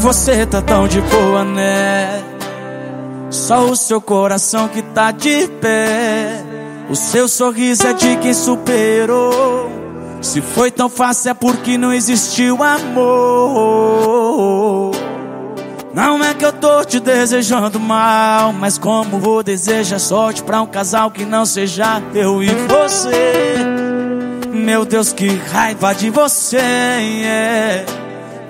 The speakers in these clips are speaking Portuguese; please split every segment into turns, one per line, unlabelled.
você tá tão de boa, né? Só o seu coração que tá de pé. O seu sorriso é de quem superou. Se foi tão fácil é porque não existiu amor. Não é que eu tô te desejando mal, mas como vou desejar sorte pra um casal que não seja eu e você. Meu Deus, que raiva de você. Yeah.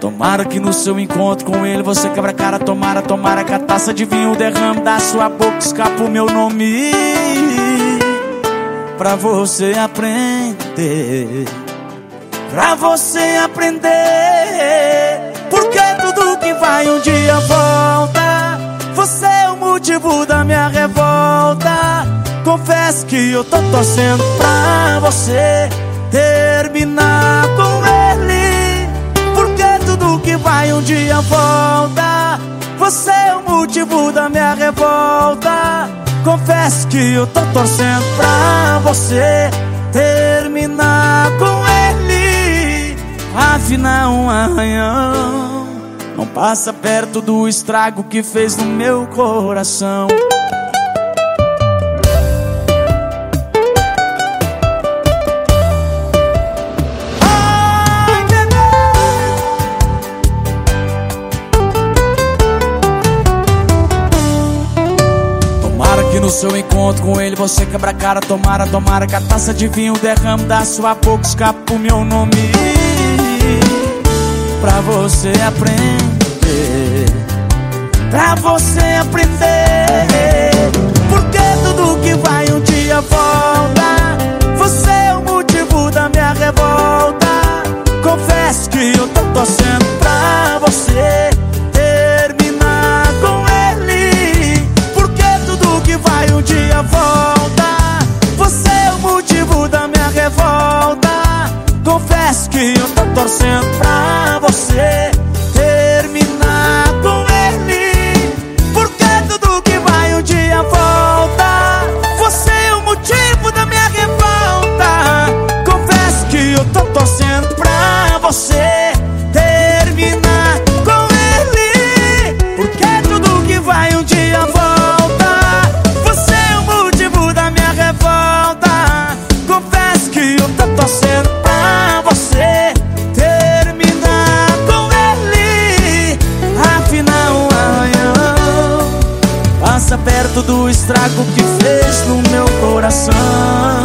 Tomara que no seu encontro com ele você quebra a cara. Tomara, tomara que a taça de vinho derrame da sua boca. Escapa o meu nome. Pra você aprender. Pra você aprender. Porque tudo que vai um dia volta. Você é o motivo da minha revolta. Confesso que eu tô torcendo pra você terminar com dia volta. Você é o motivo da minha revolta. Confesso que eu tô torcendo pra você terminar com ele. Afinal, um arranhão não passa perto do estrago que fez no meu coração. No seu encontro com ele você quebra a cara Tomara, tomara que a taça de vinho derrame da sua boca Escapa o meu nome. Pra você aprender Pra você aprender Porque tudo que vai um dia volta Você é o motivo da minha revolta. Confesso que eu tô torcendo pra você Confesso que eu tô torcendo pra você perto do estrago que fez no meu coração.